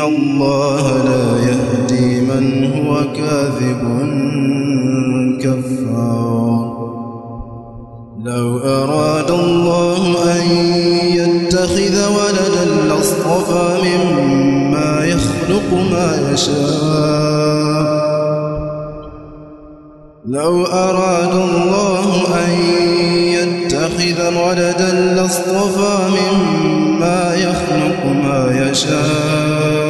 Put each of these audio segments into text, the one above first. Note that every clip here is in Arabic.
الله لا يهدي من هو كاذب كفار. لو أراد الله أن يتخذ ولدا لاصطفى مما يخلق ما يشاء. لو أراد الله أن يتخذ ولدا لاصطفى مما يخلق ما يشاء.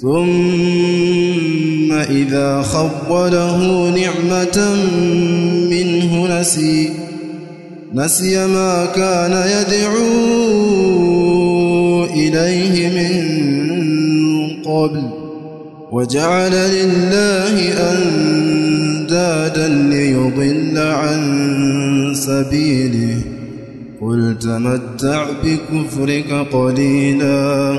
ثم إذا خوله نعمة منه نسي نسي ما كان يدعو إليه من قبل وجعل لله أندادا ليضل عن سبيله. قل تمتع بكفرك قليلا.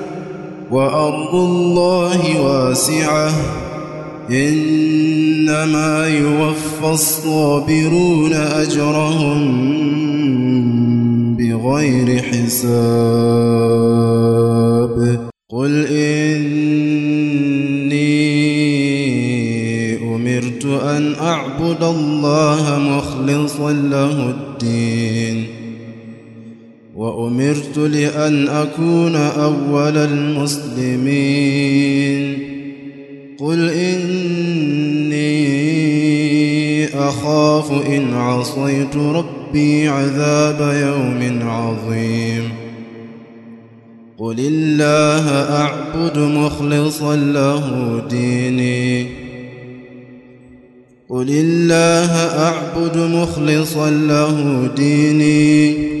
وأرض الله واسعة. إنما يوفى الصابرون أجرهم بغير حساب. قل إني أمرت أن أعبد الله مخلصا له الدين. وأمرت لأن أكون أول المسلمين. قل إني أخاف إن عصيت ربي عذاب يوم عظيم. قل الله أعبد مخلصا له ديني. قل الله أعبد مخلصا له ديني.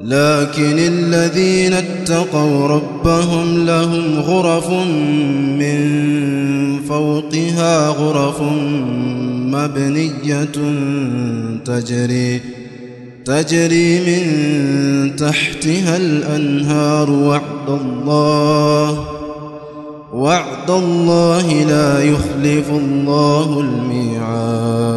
لكن الذين اتقوا ربهم لهم غرف من فوقها غرف مبنية تجري تجري من تحتها الأنهار. وعد الله وعد الله لا يخلف الله الميعاد.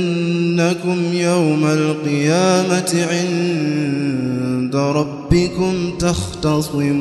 إنكم يوم القيامة عند ربكم تختصمون.